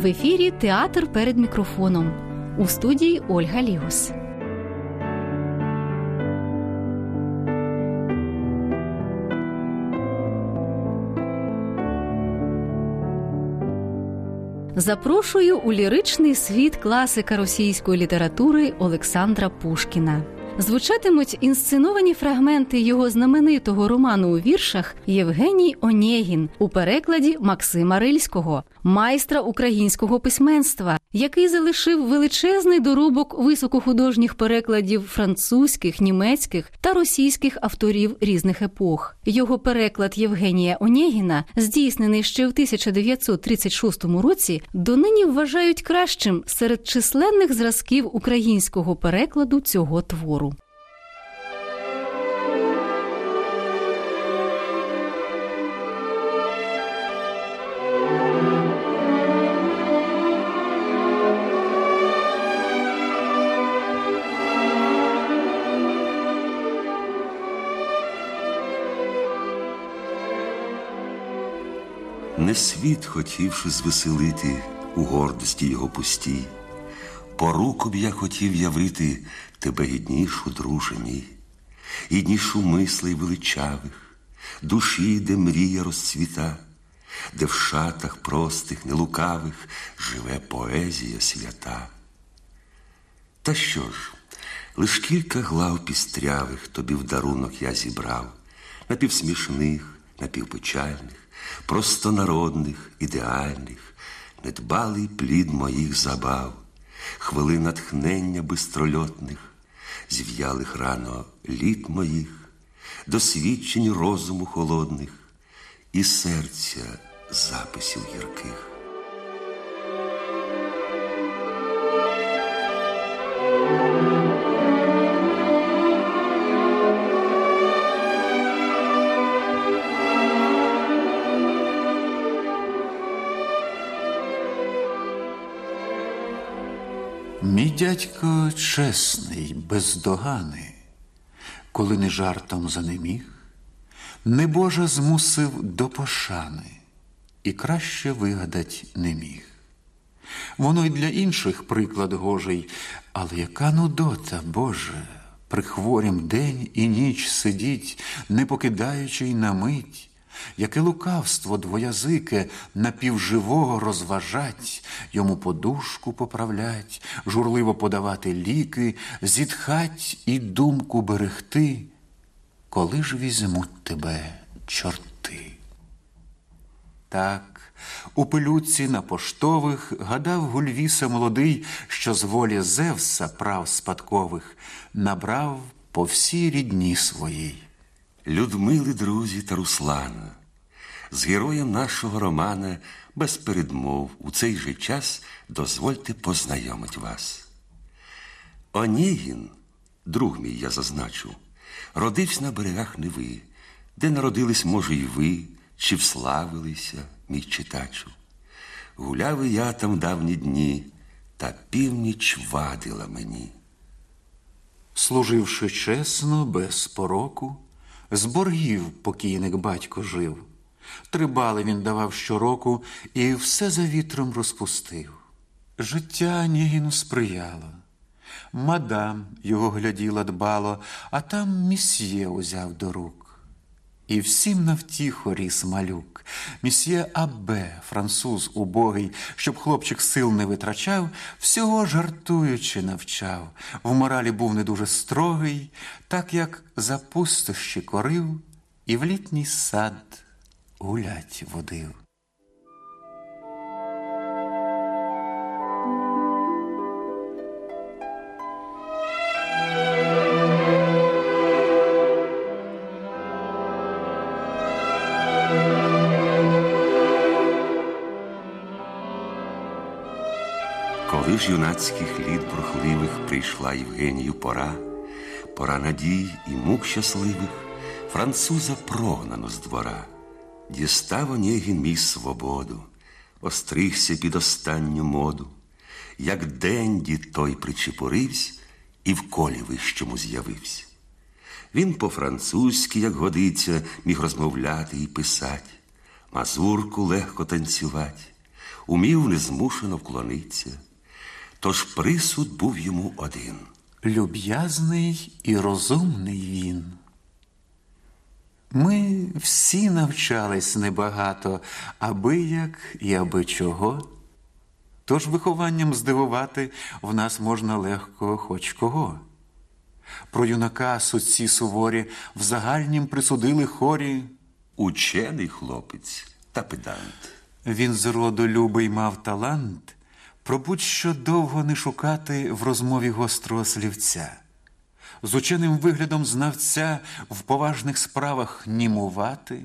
В ефірі Театр перед мікрофоном у студії Ольга Лігус. Запрошую у ліричний світ класика російської літератури Олександра Пушкіна. Звучатимуть інсценовані фрагменти його знаменитого роману у віршах Євгеній Онєгін у перекладі Максима Рильського, майстра українського письменства, який залишив величезний доробок високохудожніх перекладів французьких, німецьких та російських авторів різних епох. Його переклад Євгенія Онєгіна, здійснений ще в 1936 році, донині вважають кращим серед численних зразків українського перекладу цього твору. Не світ, хотівши звеселити у гордості його пустій, по руку б я хотів явити тебе гіднішу, друже мій, гіднішу мислей величавих, душі, де мрія розцвіта, де в шатах простих, нелукавих живе поезія свята. Та що ж, лиш кілька глав пістрявих тобі в дарунок я зібрав, напівсмішних, напівпечальних простонародних, ідеальних, недбалий плід моїх забав, хвили натхнення бистрольотних, зів'ялих рано літ моїх, досвідчень розуму холодних і серця записів гірких. Мій дядько чесний, бездоганий, коли не жартом занеміг, небожа змусив до пошани і краще вигадать не міг. Воно й для інших приклад гожий, але яка нудота, Боже, при хворім день і ніч сидіть, не покидаючи й на мить яке лукавство двоязике напівживого розважать, йому подушку поправлять, журливо подавати ліки, зітхать і думку берегти, коли ж візьмуть тебе чорти. Так, у пилюці на поштових гадав Гульвіса молодий, що з волі Зевса прав спадкових набрав по всій рідні своїй. Людмили, друзі та Руслана, з героєм нашого романа без передмов у цей же час дозвольте познайомить вас. Онєгін, друг мій я зазначу, родився на берегах Неви, де народились, може, й ви, чи вславилися, мій читачу. Гуляв я там давні дні, та північ вадила мені. Служивши чесно, без пороку. З боргів покійник батько жив. Трибали він давав щороку і все за вітром розпустив. Життя Нігіну сприяло. Мадам його гляділа дбало, а там місьє узяв до рук. І всім навтіху ріс малюк, місьє Абе, француз убогий, щоб хлопчик сил не витрачав, всього жартуючи навчав. В моралі був не дуже строгий, так як за пустощі корив, і в літній сад гулять водив. Ж юнацьких літ бурхливих прийшла Євгенію пора, пора надій і мук щасливих, француза прогнано з двора, дістав Онєгін мій свободу, остригся під останню моду, як денді той причепурився і в колі вищому з'явився. Він по-французьки, як годиться, міг розмовляти і писать, мазурку легко танцювать умів незмушено вклониться. Тож присуд був йому один. Люб'язний і розумний він. Ми всі навчались небагато, аби як і аби чого. Тож вихованням здивувати в нас можна легко хоч кого. Про юнака судці суворі в загальнім присудили хорі. Учений хлопець та педант. Він з роду любий мав талант, про будь-що довго не шукати в розмові гострого слівця, з ученим виглядом знавця в поважних справах німувати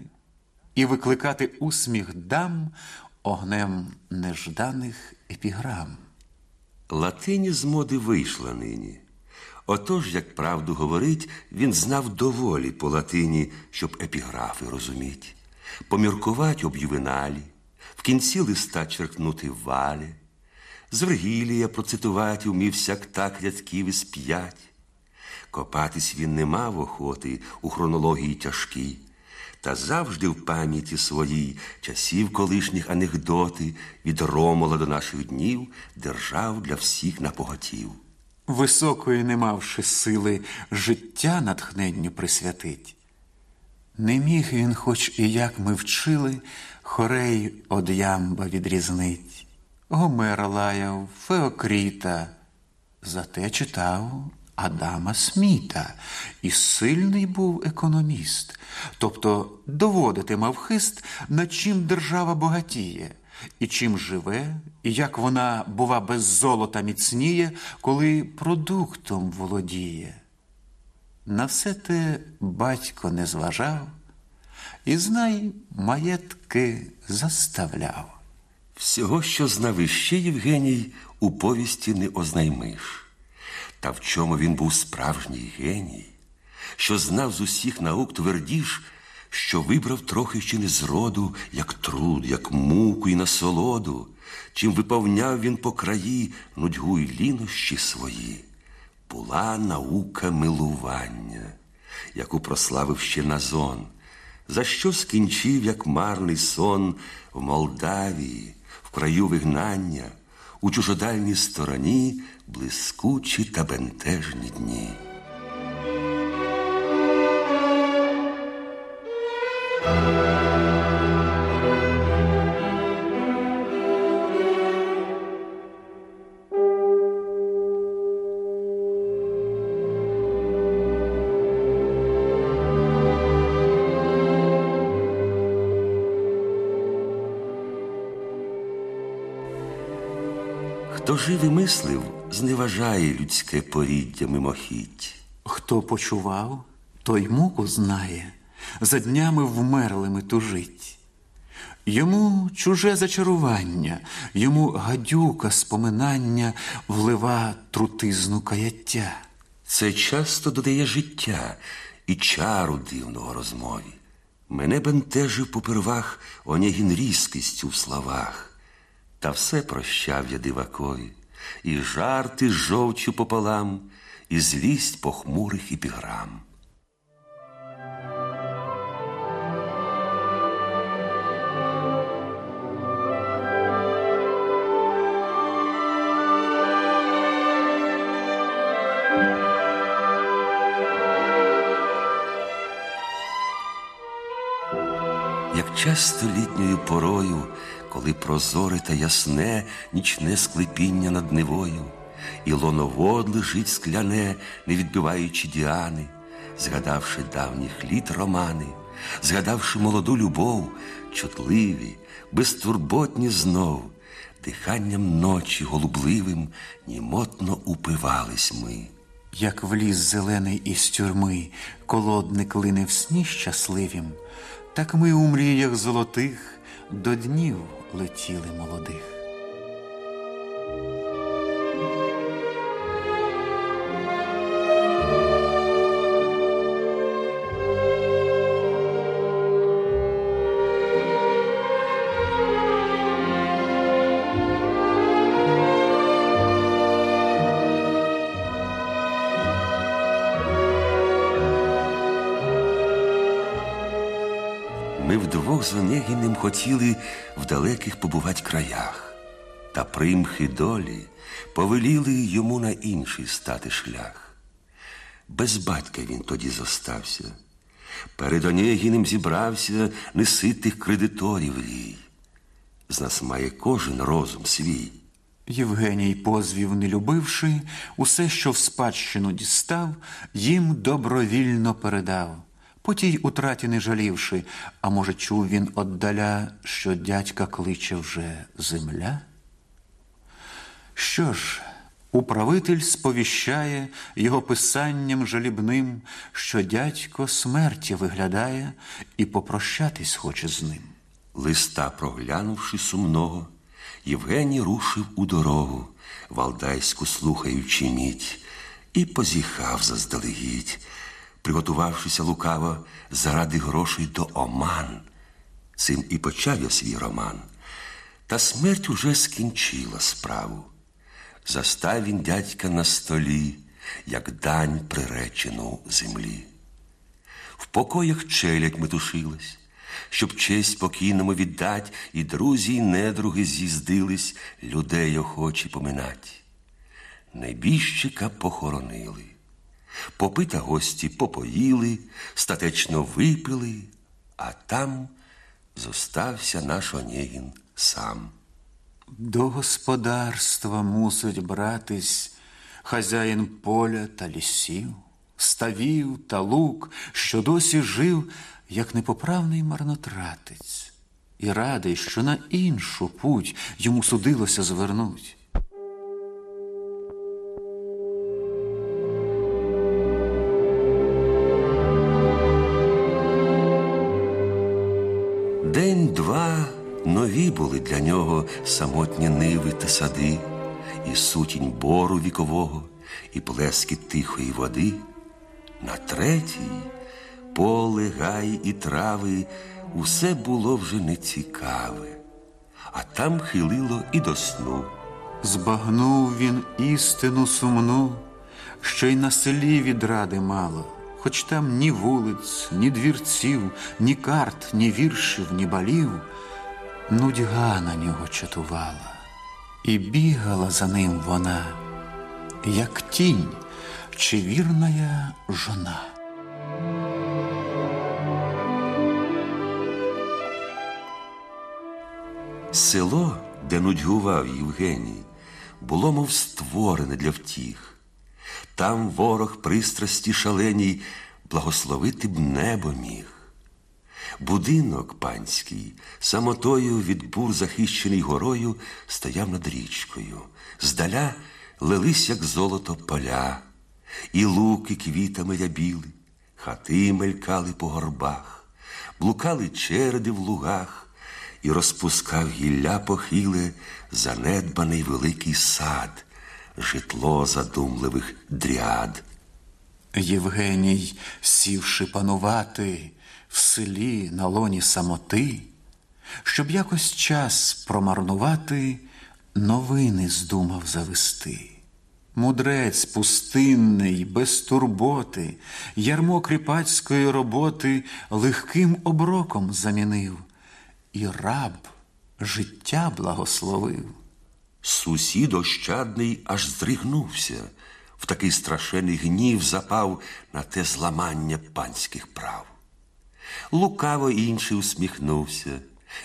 і викликати усміх дам огнем нежданих епіграм. Латині з моди вийшла нині. Отож, як правду говорить, він знав доволі по латині, щоб епіграфи розуміть, поміркувать об ювеналі, в кінці листа черкнути валі, з Вергілія процитувати умів сяк так рядків із п'ять. Копатись він не мав охоти у хронології тяжкій, та завжди в пам'яті своїй часів колишніх анекдоти від Ромола до наших днів держав для всіх напоготів. Високої не мавши сили, життя натхненню присвятить. Не міг він, хоч і як ми вчили, хорей од ямба відрізнить. Гомера лаяв, Феокріта, зате читав Адама Сміта, і сильний був економіст, тобто доводити мав хист, над чим держава багатіє, і чим живе, і як вона, бува, без золота міцніє, коли продуктом володіє. На все те батько не зважав, і знай маєтки заставляв. Всього, що знав іще Євгеній, у повісті не ознаймиш. Та в чому він був справжній геній, що знав з усіх наук твердіш, що вибрав трохи ще не зроду, як труд, як муку і насолоду, чим виповняв він по краї нудьгу й лінощі свої, була наука милування, яку прославив ще Назон, за що скінчив, як марний сон в Молдавії, краю вигнання, у чужодальній стороні блискучі та бентежні дні. Мислив, зневажає людське поріддя мимохідь. Хто почував, той муку знає, за днями вмерлими тужить. Йому чуже зачарування, йому гадюка споминання влива трутизну каяття. Це часто додає життя і чару дивного розмові. Мене бентежив попервах Онегін різкістю в словах. Та все прощав я дивакові, і жарти з жовчу пополам, і злість похмурих епіграм. Як часто літньою порою, коли прозоре та ясне нічне склепіння над Невою, і лоновод лежить скляне, не відбиваючи діани, згадавши давніх літ романи, згадавши молоду любов, чутливі, безтурботні знов, диханням ночі голубливим німотно упивались ми. Як в ліс зелений із тюрми колодник лине в сні щасливім, так ми у мріях золотих до днів летіли молодих. З Онегіним хотіли в далеких побувати краях. Та примхи долі повеліли йому на інший стати шлях. Без батька він тоді зостався. Перед Онегіним зібрався неситих кредиторів рій. З нас має кожен розум свій. Євгеній позвів, не любивши, усе, що в спадщину дістав, їм добровільно передав. По тій утраті не жалівши, а може, чув він отдаля, що дядька кличе вже земля? Що ж, управитель сповіщає його писанням жалібним, що дядько смерті виглядає і попрощатись хоче з ним. Листа проглянувши сумного, Євгеній рушив у дорогу, валдайську слухаючи мідь, і позіхав заздалегідь, приготувавшися лукаво заради грошей до оман. Цим і почав я свій роман. Та смерть уже скінчила справу. Застав він дядька на столі, як дань приречену землі. В покоях челядь метушилась, щоб честь покійному віддать, і друзі, й недруги з'їздились людей охочі поминать. Небіжчика похоронили, попита гості попоїли, статечно випили, а там зостався наш Онегін сам. До господарства мусить братись хазяїн поля та лісів, ставів та лук, що досі жив, як непоправний марнотратець, і радий, що на іншу путь йому судилося звернуть. Були для нього самотні ниви та сади, і сутінь бору вікового, і плескіт тихої води. На третій поле, гай і трави усе було вже нецікаве, а там хилило і до сну. Збагнув він істину сумну, що й на селі відради мало, хоч там ні вулиць, ні двірців, ні карт, ні віршів, ні балів, нудьга на нього чатувала, і бігала за ним вона, як тінь чи вірная жона. Село, де нудьгував Євгеній, було, мов створене для втіх. Там ворог пристрасті шаленій благословити б небо міг. Будинок панський, самотою від бур захищений горою, стояв над річкою. Здаля лились, як золото, поля, і луки квітами рябіли, хати мелькали по горбах, блукали череди в лугах і розпускав гілля похиле занедбаний великий сад, житло задумливих дряд. Євгеній, сівши панувати в селі на лоні самоти, щоб якось час промарнувати, новини здумав завести. Мудрець пустинний, без турботи, ярмо кріпацької роботи легким оброком замінив, і раб життя благословив. Сусід ощадний аж здригнувся, в такий страшенний гнів запав на те зламання панських прав. Лукаво інший усміхнувся,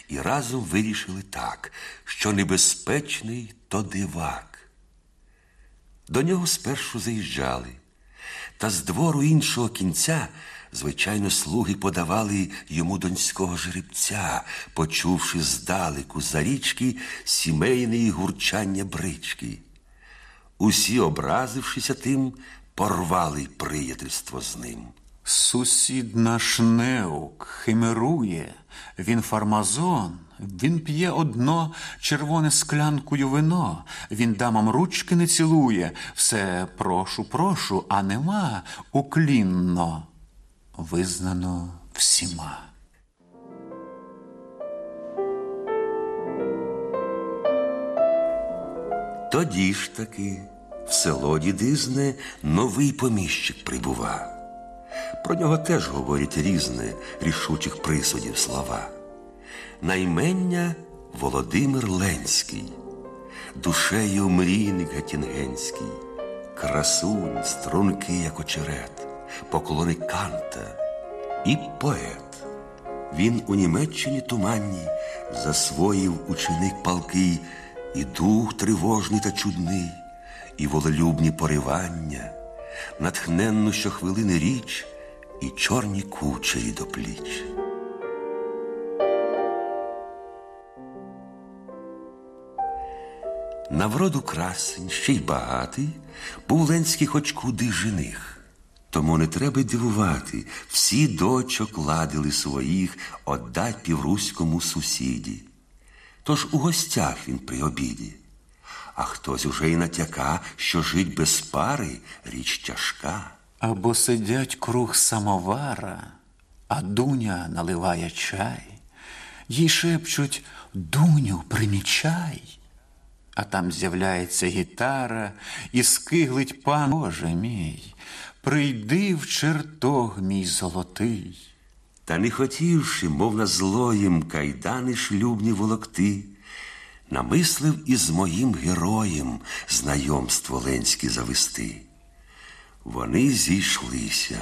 і разом вирішили так, що небезпечний то дивак. До нього спершу заїжджали, та з двору іншого кінця, звичайно, слуги подавали йому донського жеребця, почувши здалеку за річки сімейне гурчання брички. Усі, образившися тим, порвали приятельство з ним. Сусід наш неук химерує, він фармазон, він п'є одно червоне склянкою вино, він дамам ручки не цілує, все прошу, прошу, а нема уклінно, визнано всіма. Тоді ж таки в село Дідизне новий поміщик прибува. Про нього теж говорять різне рішучих присудів слова. Наймення Володимир Ленський. душею мрійник гатінгенський, красунь, струнки, як очерет, поклони канта і поет. Він у Німеччині туманній засвоїв ученик палкий, і дух тривожний та чудний, і волелюбні поривання, натхненну щохвилини річ, і чорні кучері до пліч. На вроду красень, ще й багатий, був Ленський хоч куди жених. Тому не треба дивувати, всі дочок ладили своїх отдать півруському сусіді. Тож у гостях він при обіді. А хтось уже й натяка, що жить без пари річ тяжка. Або сидять круг самовара, а дуня наливає чай, їй шепчуть Дуню, примічай. А там з'являється гітара і скиглить пан Боже мій, прийди в чертог мій золотий. Та не хотівши, мов на злоїм, кайдани шлюбні волокти, намислив із моїм героєм знайомство Ленське завести. Вони зійшлися.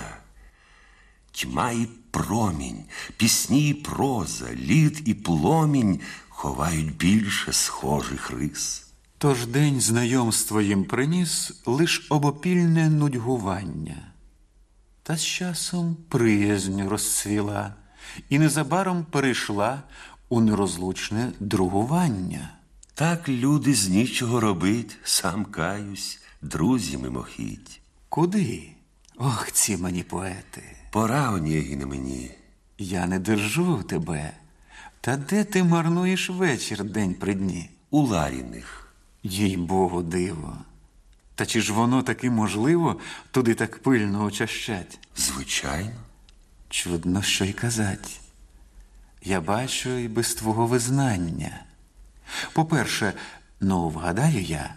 Тьма і промінь, пісні і проза, лід і пломінь ховають більше схожих рис. Тож день знайомства їм приніс лиш обопільне нудьгування. Та з часом приязнь розцвіла і незабаром перейшла у нерозлучне другування. Так люди з нічого робить, сам каюсь, друзі мимохідь. Куди? Ох, ці мені поети. Пора Онєгіне мені. Я не держу тебе. Та де ти марнуєш вечір день при дні? У Ларіних. Їй Богу, диво. Та чи ж воно таки можливо туди так пильно очащать? Звичайно. Чудно, що й казать. Я бачу і без твого визнання. По-перше, ну, вгадаю я,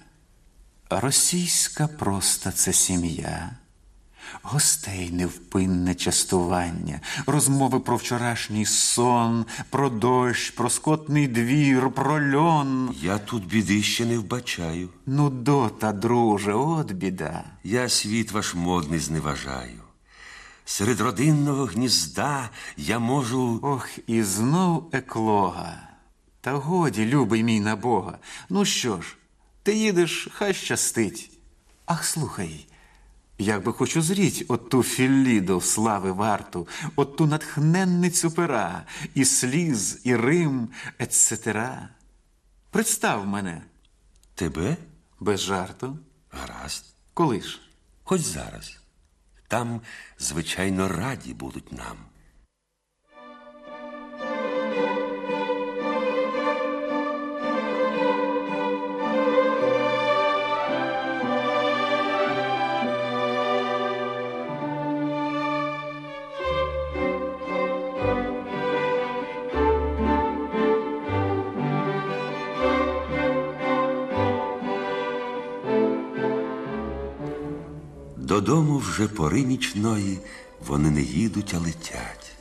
російська просто це сім'я, гостей невпинне частування, розмови про вчорашній сон, про дощ, про скотний двір, про льон. Я тут біди ще не вбачаю. Ну, дота, друже, от біда. Я світ ваш модний зневажаю. Серед родинного гнізда я можу. Ох, і знов еклога. Та годі, любий мій на Бога. Ну що ж, ти їдеш, хай щастить. Ах, слухай, як би хочу зріть от ту філіду слави варту, от ту натхненницю пера, і сліз, і Рим, ецетера. Представ мене Тебе? без жарту. Гаразд. Коли ж? Хоч зараз. Там, звичайно, раді будуть нам. Додому вже пори нічної вони не їдуть, а летять.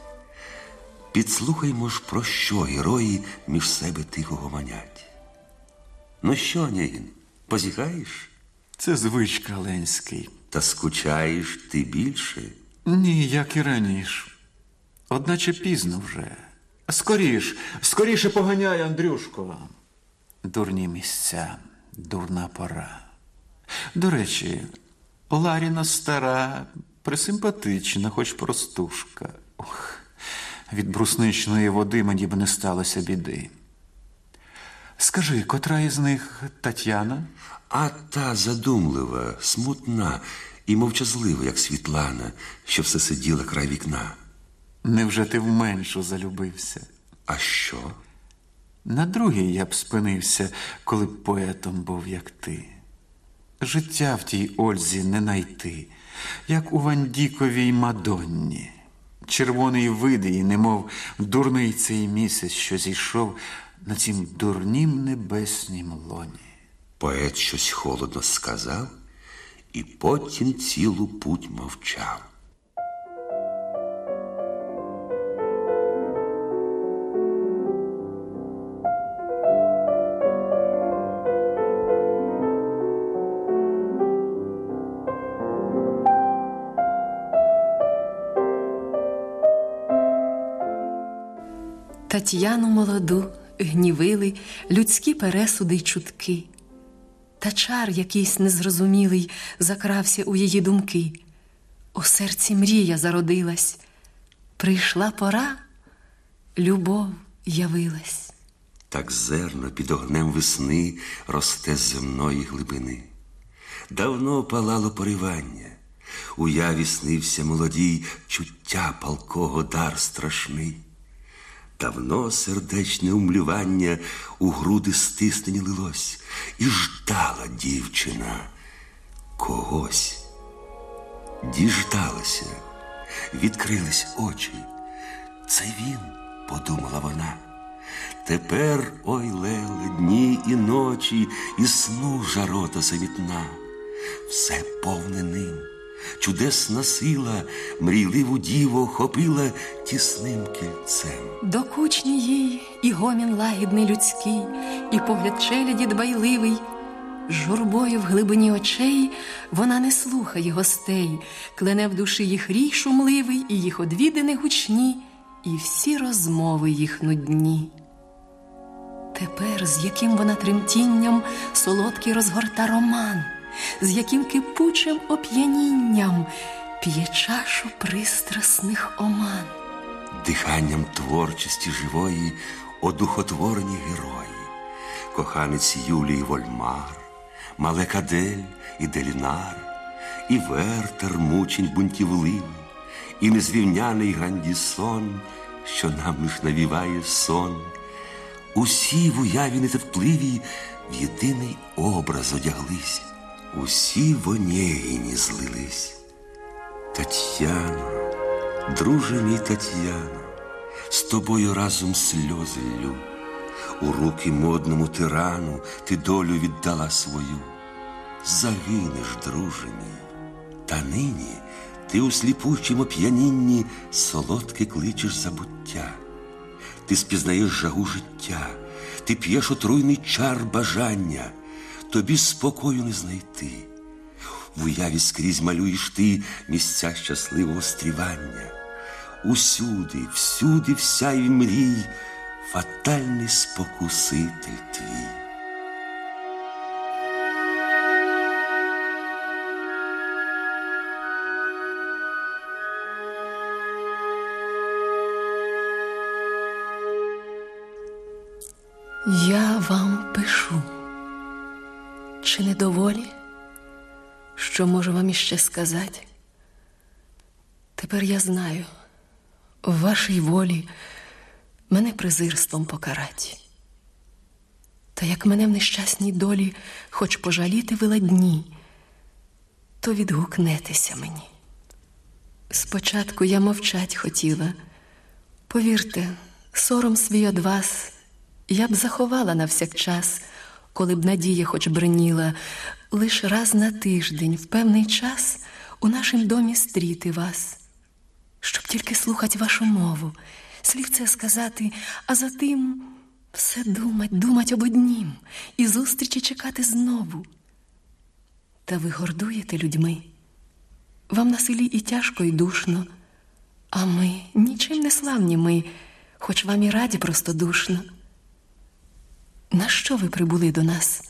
Підслухаймо ж, про що герої між себе тихо гомонять. Ну що, Онєгін, позіхаєш? Це звичка Ленський. Та скучаєш ти більше? Ні, як і раніше. Одначе пізно вже. Скоріш, скоріше поганяй, Андрюшко. Дурні місця, дурна пора. До речі, Ларіна стара, присимпатична, хоч простушка. Ох, від брусничної води мені б не сталося біди. Скажи, котра із них Тетяна? А та задумлива, смутна і мовчазлива, як Світлана, що все сиділа край вікна. Невже ти в меншу залюбився? А що? На другій я б спинився, коли б поетом був, як ти. Життя в тій Ользі не найти, як у Вандіковій Мадонні. Червоний вид її, немов дурний цей місяць, що зійшов на цім дурнім небеснім лоні. Поет щось холодно сказав, і потім цілу путь мовчав. Тетяну молоду гнівили людські пересуди й чутки, та чар якийсь незрозумілий закрався у її думки. У серці мрія зародилась, прийшла пора, любов явилась. Так зерно під огнем весни росте з земної глибини. Давно палало поривання, уяві снився молодій чуття палкого дар страшний. Давно сердечне умлювання у груди стиснені лилось, і ждала дівчина когось. Діждалася, відкрились очі. Це він, подумала вона. Тепер, ой, леле, дні і ночі, і сну жарота завітна, все повне ним, чудесна сила, мрійливу діву охопила тісним кільцем. Докучні їй і гомін лагідний людський, і погляд челяді дбайливий. Журбою в глибині очей вона не слухає гостей, клене в душі їх рій шумливий, і їх одвідини гучні, і всі розмови їх нудні. Тепер, з яким вона тремтінням солодкий розгорта роман, з яким кипучим оп'янінням п'є чашу пристрасних оман. Диханням творчості живої одухотворені герої, коханець Юлії Вольмар, Малекадель і Делінар, і Вертер мучень бунтівливий, і незрівняний Гандісон, що нам лиш навіває сон. Усі в уяві нетерпливі в єдиний образ одяглись, усі в онєгіні злились. Тетяно, друже мій Тетяно, з тобою разом сльози лю. У руки модному тирану ти долю віддала свою. Загинеш, друже мій, та нині ти у сліпучому п'янінні солодке кличеш забуття. Ти спізнаєш жагу життя, ти п'єш отруйний чар бажання, тобі спокою не знайти. В уяві скрізь малюєш ти місця щасливого стрівання. Усюди, всюди, всяй мрій, фатальний спокуситель твій. Я чи не доволі, що можу вам іще сказати? Тепер я знаю, в вашій волі мене презирством покарать. Та як мене в нещасній долі хоч пожаліти ви ладні, то відгукнетеся мені. Спочатку я мовчать хотіла, повірте, сором свій од вас я б заховала на всякчас, коли б надія хоч бреніла, лиш раз на тиждень, в певний час у нашім домі стріти вас, щоб тільки слухать вашу мову, слівце сказати, а за тим все думать, думать об однім і зустрічі чекати знову. Та ви гордуєте людьми. Вам на селі і тяжко, і душно, а ми нічим не славні ми, хоч вам і раді простодушно. На що ви прибули до нас?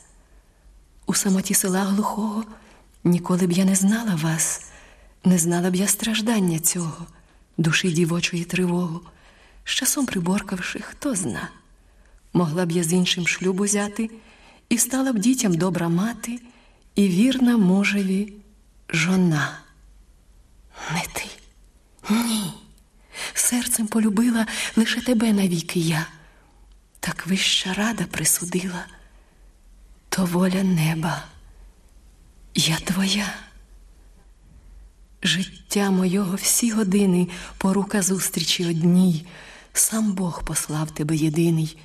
У самоті села глухого ніколи б я не знала вас, не знала б я страждання цього, душі дівочої тривогу, з часом приборкавши, хто зна. Могла б я з іншим шлюб узяти, і стала б дітям добра мати, і вірна мужеві жона. Не ти, ні. Серцем полюбила лише тебе навіки я. Так вища рада присудила, то воля неба, я твоя. Життя мойого всі години порука зустрічі одній, сам Бог послав тебе єдиний,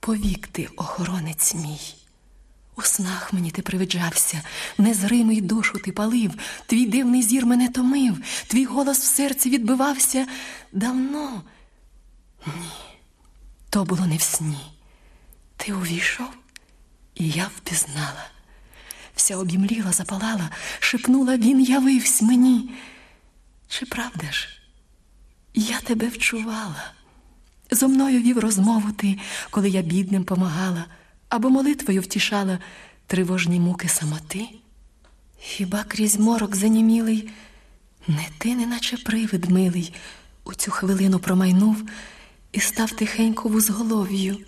повік ти, охоронець мій. У снах мені ти привиджався, незримий душу ти палив, твій дивний зір мене томив, твій голос в серці відбивався. Давно. Ні, то було не в сні. Ти увійшов, і я впізнала. Вся обімліла, запалала, шепнула, він явився мені. Чи правда ж? Я тебе вчувала, Зо мною вів розмову ти, коли я бідним помагала, або молитвою втішала тривожні муки самоти. Хіба крізь морок занімілий, не ти, неначе привид милий, у цю хвилину промайнув і став тихенько вузголов'ю.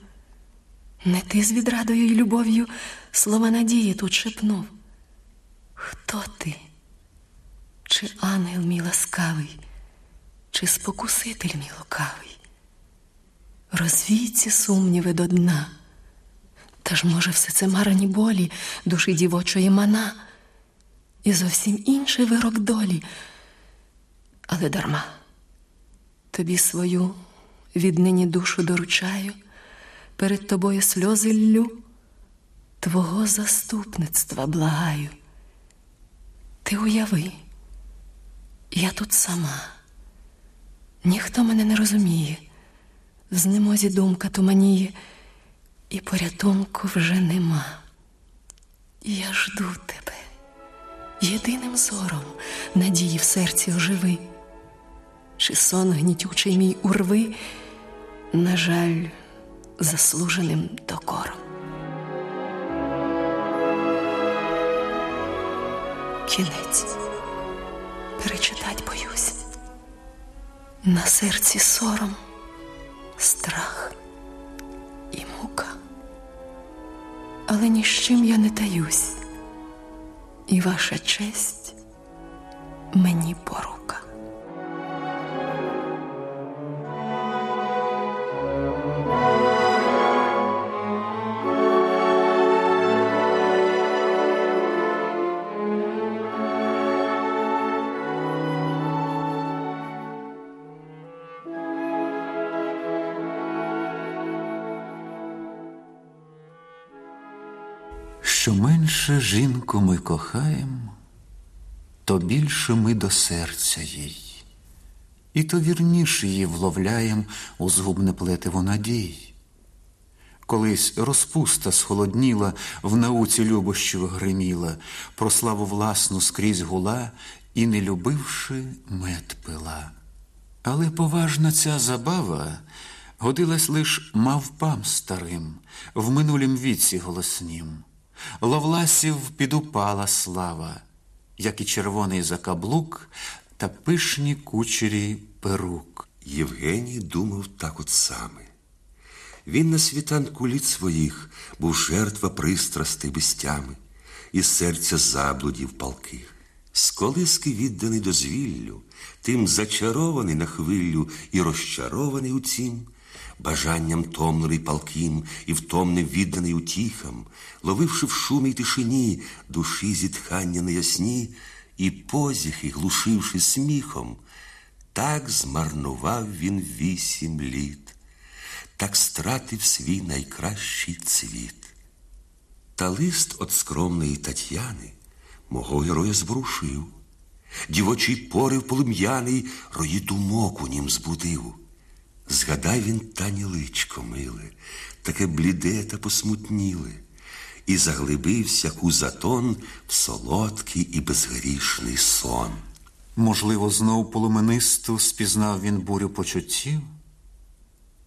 Не ти з відрадою й любов'ю слова надії тут шепнув. Хто ти? Чи ангел мій ласкавий, чи спокуситель мій лукавий? Розвій ці сумніви до дна. Та ж, може, все це марні болі душі дівочої мана, і зовсім інший вирок долі, але дарма. Тобі свою віднині душу доручаю, перед тобою сльози ллю, Твого заступництва благаю. Ти уяви, я тут сама, ніхто мене не розуміє, в знемозі думка туманіє, і порятунку вже нема. Я жду тебе, єдиним зором надії в серці оживи, чи сон гнітючий мій урви, на жаль, заслуженим докором. Кінець перечитать боюсь. На серці сором, страх і мука. Але ні з чим я не таюсь, і ваша честь мені порука. Жінку ми кохаєм, то більше ми до серця їй, і то вірніше її вловляєм у згубне плетиво надій. Колись розпуста схолодніла, в науці любощів гриміла, про славу власну скрізь гула і, не любивши, мед пила. Але поважна ця забава годилась лиш мавпам старим, в минулім віці голоснім. Ловласів підупала слава, як і червоний закаблук та пишні кучері перук. Євгеній думав так от саме. Він на світанку літ своїх був жертва пристрасти безтями, і серця заблудів палких. З колиски відданий дозвіллю, тим зачарований на хвилю і розчарований у цім, бажанням томлений палким і втомним відданий утіхам, ловивши в шумі й тишині душі зітхання неясні, і позіхи, глушивши сміхом, так змарнував він вісім літ так стратив свій найкращий цвіт. Та лист от скромної Тетяни мого героя зворушив, дівочий порив полум'яний рої думок у нім збудив. Згадай він тані личко миле, таке бліде та посмутніле, і заглибився у затон в солодкий і безгрішний сон. Можливо, знов полуменисту спізнав він бурю почуттів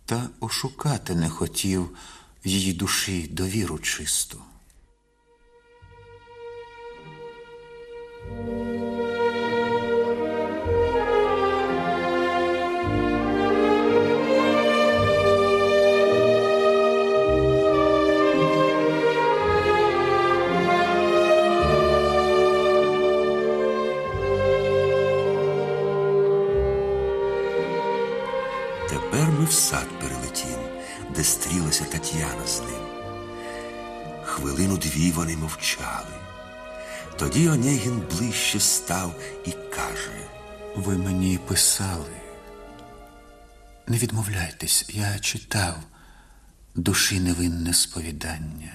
та ошукати не хотів її душі довіру чисту. Тоді Онегін ближче став і каже Ви мені писали. Не відмовляйтесь, я читав душі невинне сповідання,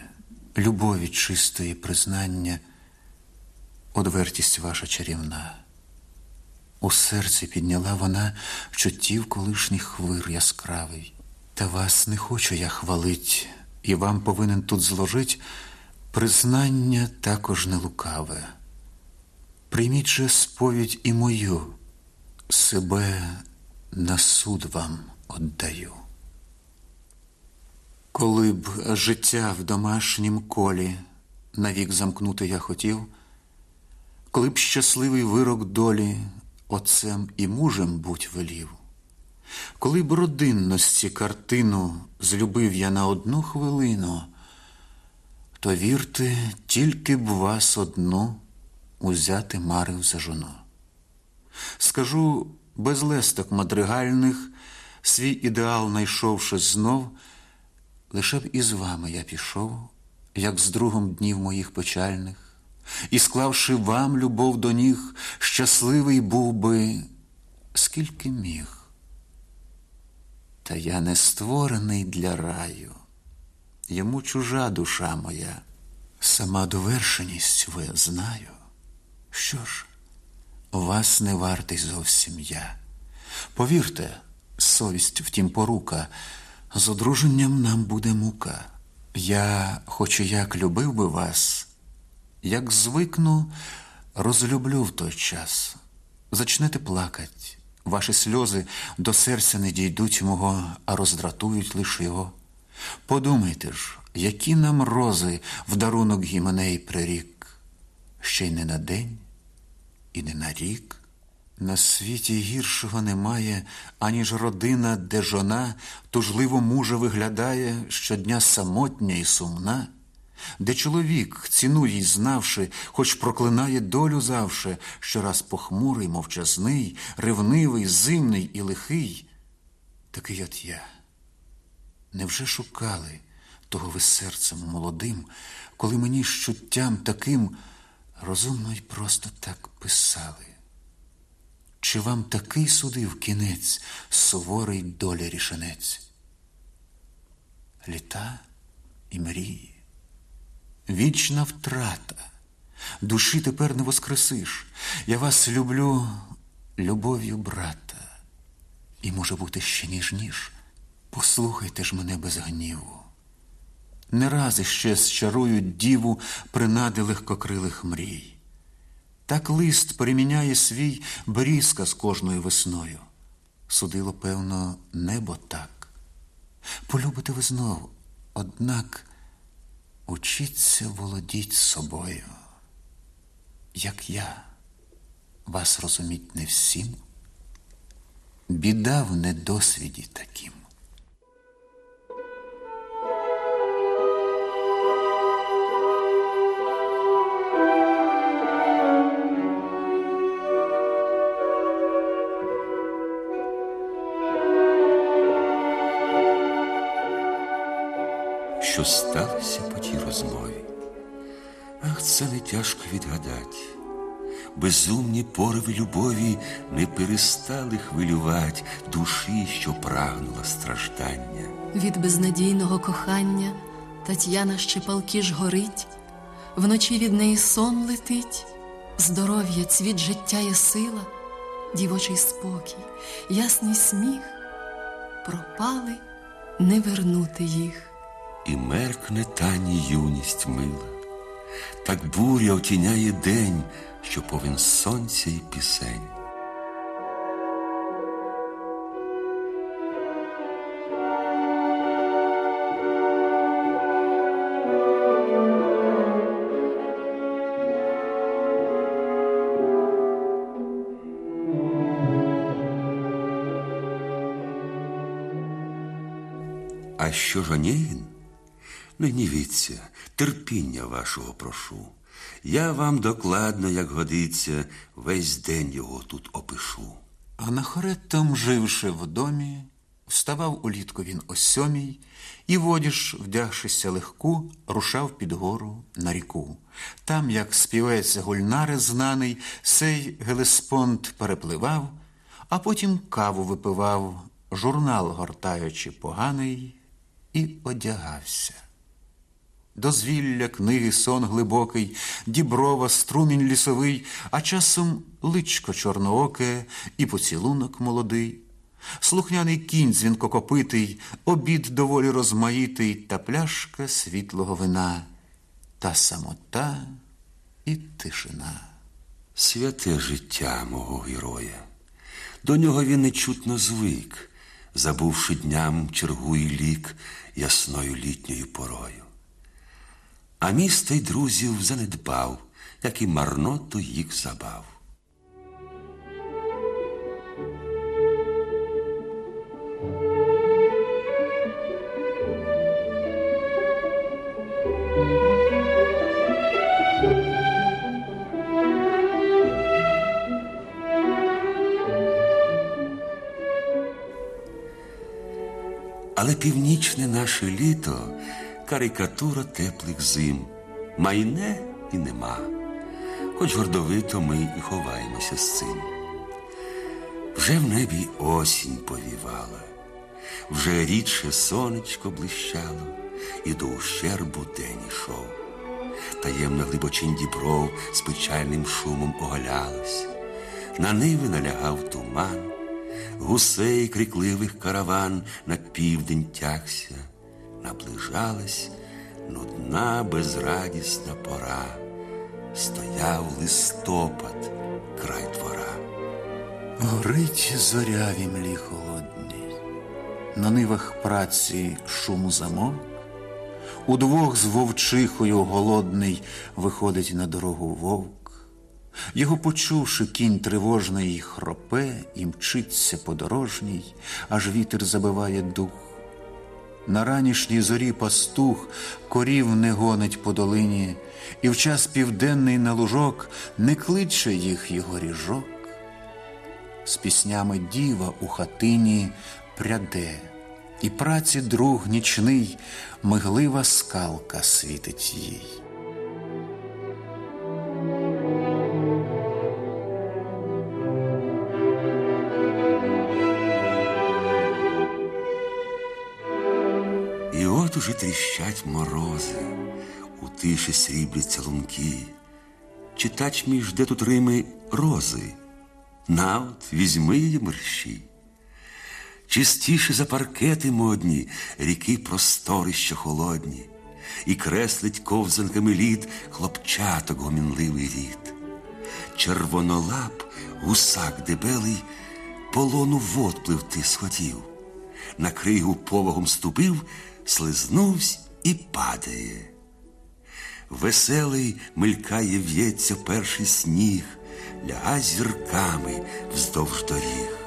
любові чистої признання, одвертість ваша чарівна. У серці підняла вона чуттів колишніх хвир яскравий. Та вас не хочу я хвалить, і вам повинен тут зложить признання також не лукаве. Прийміть же сповідь і мою, себе на суд вам отдаю. Коли б життя в домашнім колі навік замкнути я хотів, коли б щасливий вирок долі отцем і мужем будь велів, коли б родинності картину злюбив я на одну хвилину, то вірте, тільки б вас одну узяти марив за жону. Скажу без лесток мадригальних, свій ідеал найшовши знов, лише б із вами я пішов, як з другом днів моїх печальних, і, склавши вам любов до ніг, щасливий був би, скільки міг. Та я не створений для раю, йому чужа душа моя, сама довершеність ви знаю. Що ж, вас не вартий зовсім я. Повірте, совість втім порука, з одруженням нам буде мука. Я, хоч і як любив би вас, як звикну, розлюблю в той час. Зачнете плакать, ваші сльози до серця не дійдуть мого, а роздратують лише його. Подумайте ж, які нам рози в дарунок гіменей прирік, ще й не на день і не на рік. На світі гіршого немає, аніж родина, де жона тужливо мужа виглядає щодня самотня і сумна, де чоловік, ціну їй знавши, хоч проклинає долю завше, щораз похмурий, мовчазний, ревнивий, зимний і лихий, такий от я. Невже шукали того ви серцем молодим, коли мені з чуттям таким розумно й просто так писали? Чи вам такий судив кінець суворий доля рішенець? Літа і мрії, вічна втрата, душі тепер не воскресиш. Я вас люблю любов'ю брата, і може бути ще ніжніш. Послухайте ж мене без гніву. Не раз іще щарують діву принади легкокрилих мрій. Так лист переміняє свій берізка з кожною весною. Судило, певно, небо так. Полюбите ви знов, однак учіться володіть собою, як я, вас розуміть не всім, біда в недосвіді таким. Що сталося по тій розмові. Ах, це не тяжко відгадати. Безумні пориви любові не перестали хвилювати душі, що прагнула страждання. Від безнадійного кохання Тетяна ще палкіж горить, вночі від неї сон летить, здоров'я, цвіт життя є сила, дівочий спокій, ясний сміх, пропали не вернути їх. І меркне тані юність мила, так буря отіняє день, що повен сонця і пісень. А що ж Онєгін? Не гнівіться, терпіння вашого прошу. Я вам докладно, як годиться, весь день його тут опишу. А нахоретом, живши в домі, вставав улітку він о сьомій, і водіж, вдягшися легку, рушав під гору на ріку. Там, як співець гульнари знаний, сей Гелеспонд перепливав, а потім каву випивав, журнал гортаючи поганий, і одягався. Дозвілля, книги, сон глибокий, діброва, струмінь лісовий, а часом личко чорнооке і поцілунок молодий, слухняний кінь дзвінкокопитий, обід доволі розмаїтий, та пляшка світлого вина, та самота і тишина. Святе життя мого героя. До нього він нечутно звик, забувши дням чергує лік ясною літньою порою. А місто й друзів занедбав, як і марноту їх забав. Але північне наше літо карикатура теплих зим, майне і нема, хоч гордовито ми і ховаємося з цим. Вже в небі осінь повівала, вже рідше сонечко блищало, і до ущербу день ішов. Таємна глибочинь дібров з печальним шумом оголялась, на ниви налягав туман. Гусей крикливих караван на південь тягся, наближалась нудна безрадісна пора, стояв листопад край двора. Горить зоря в імлі холодній, на нивах праці шум замок, удвох з вовчихою голодний виходить на дорогу вовк. Його почувши, кінь тривожний хропе і мчиться подорожній, аж вітер забиває дух. На ранішній зорі пастух корів не гонить по долині, і в час південний на лужок не кличе їх його ріжок. З піснями діва у хатині пряде, і праці друг нічний миглива скалка світить їй. Уже тріщать морози, у тиші срібляться лунки. Читач між де тут рими рози, на от візьми її мерщі. Чистіше за паркети модні, ріки простори, що холодні, і креслить ковзанками лід хлопчаток гомінливий рід. Червонолап, гусак дебелий, полону вод пливти схотів, на кригу повагом ступив, слизнувсь і падає. Веселий мелькає в'ється перший сніг, ляга зірками вздовж доріг.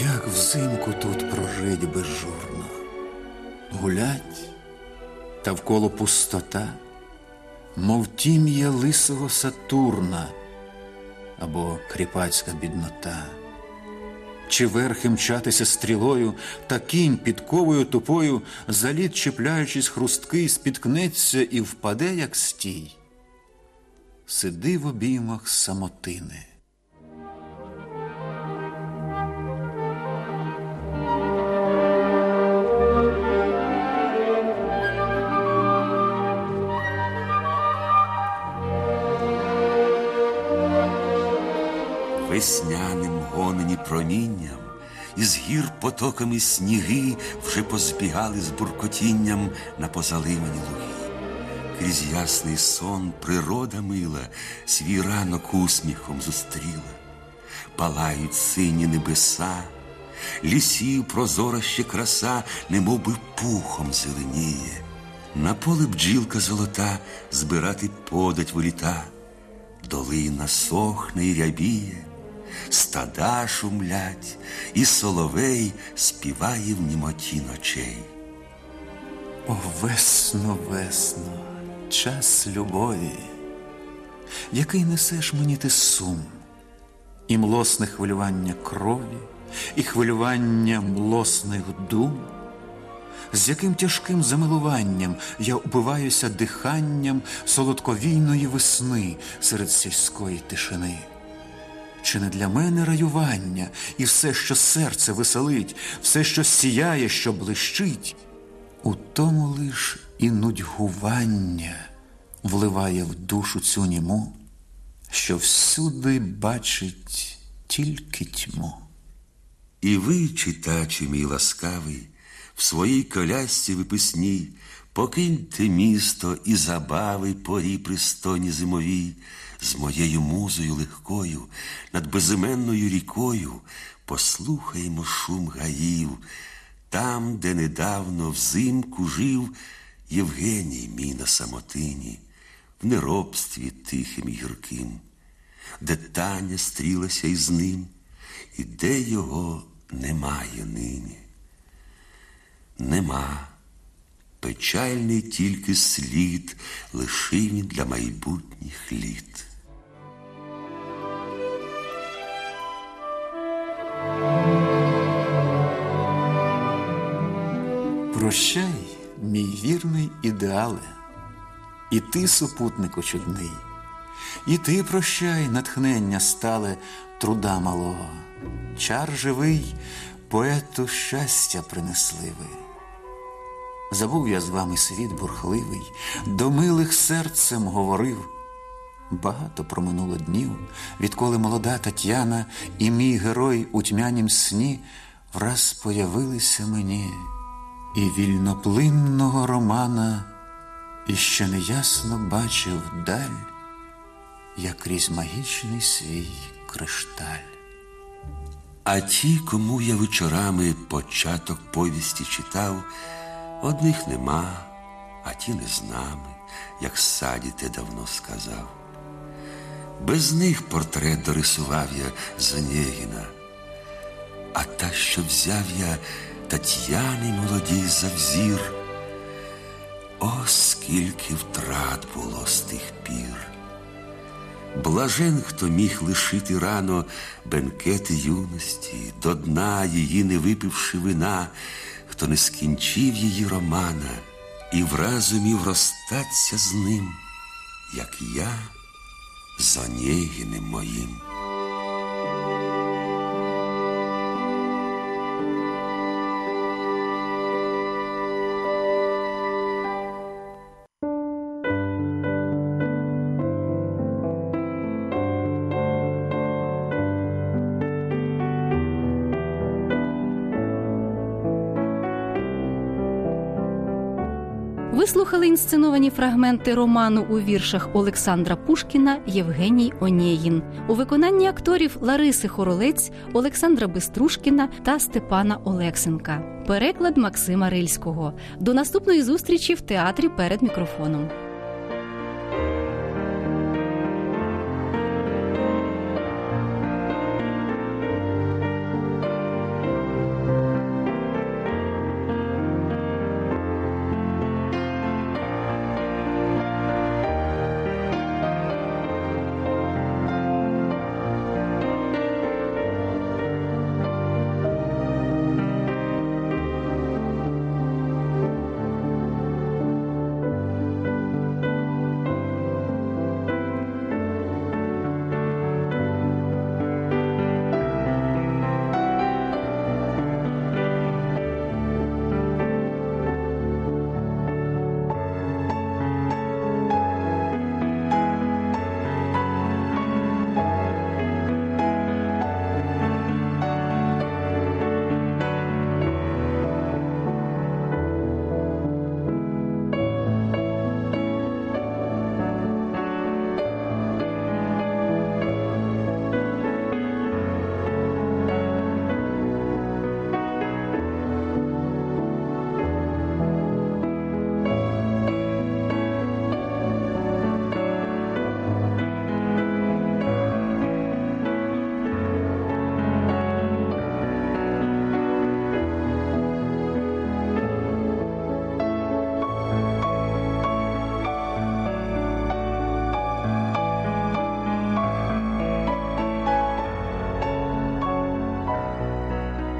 Як взимку тут прожить безжурно, гулять, та вколо пустота, мов тім'я лисого Сатурна або кріпацька біднота, чи верхи мчатися стрілою, та кінь підковою тупою, заліт чіпляючись хрусткий, спіткнеться і впаде, як стій. Сиди в обіймах самотини. Весняним гонені промінням, із гір потоками сніги вже позбігали з буркотінням на позаливані луги. Крізь ясний сон природа мила свій ранок усміхом зустріла, палають сині небеса, лісів прозора ще краса, немов би пухом зеленіє. На поле бджілка золота збирати подать воліта, долина сохне й рябіє, стада шумлять, і соловей співає в німоті ночей. О, весно, весно, час любові, який несеш мені ти сум, і млосне хвилювання крові, і хвилювання млосних дум, з яким тяжким замилуванням я убиваюся диханням солодковійної весни серед сільської тишини. Чи не для мене раювання і все, що серце веселить, все, що сіяє, що блищить, у тому лиш і нудьгування вливає в душу цю німу, що всюди бачить тільки тьму. І ви, читачі мій ласкавий, в своїй колясці виписній, покиньте місто і забави порі пристойні зимовій, з моєю музою легкою, над безіменною рікою послухаймо шум гаїв, там, де недавно взимку жив Євгеній мій на самотині, в неробстві тихим і гірким, де Таня стрілася із ним, і де його немає нині. Нема. Печальний тільки слід лишив для майбутніх літ. Прощай, мій вірний ідеале, і ти, супутнику чудний, і ти прощай, натхнення стале труда малого, чар живий, поету щастя принесли ви. Забув я з вами світ бурхливий, до милих серцем говорив. Багато проминуло днів, відколи молода Тетяна і мій герой у тьмянім сні враз появилися мені, і вільноплинного романа іще неясно бачив даль, як крізь магічний свій кришталь. А ті, кому я вечорами початок повісті читав, одних нема, а ті не з нами, як саді те давно сказав. Без них портрет дорисував я Занєгіна, а та, що взяв я Тетяни молодій за взір, о, скільки втрат було з тих пір. Блажен, хто міг лишити рано бенкети юності, до дна її не випивши вина, хто не скінчив її романа і враз зумів розстаться з ним, як я з Онєгіним моїм. Інсценовані фрагменти роману у віршах Олександра Пушкіна Євгеній Онєїн у виконанні акторів Лариси Хоролець, Олександра Беструшкіна та Степана Олексенка. Переклад Максима Рильського. До наступної зустрічі в театрі перед мікрофоном.